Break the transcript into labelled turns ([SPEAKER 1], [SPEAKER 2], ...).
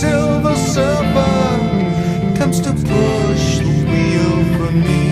[SPEAKER 1] silver surfer comes to push the wheel for me.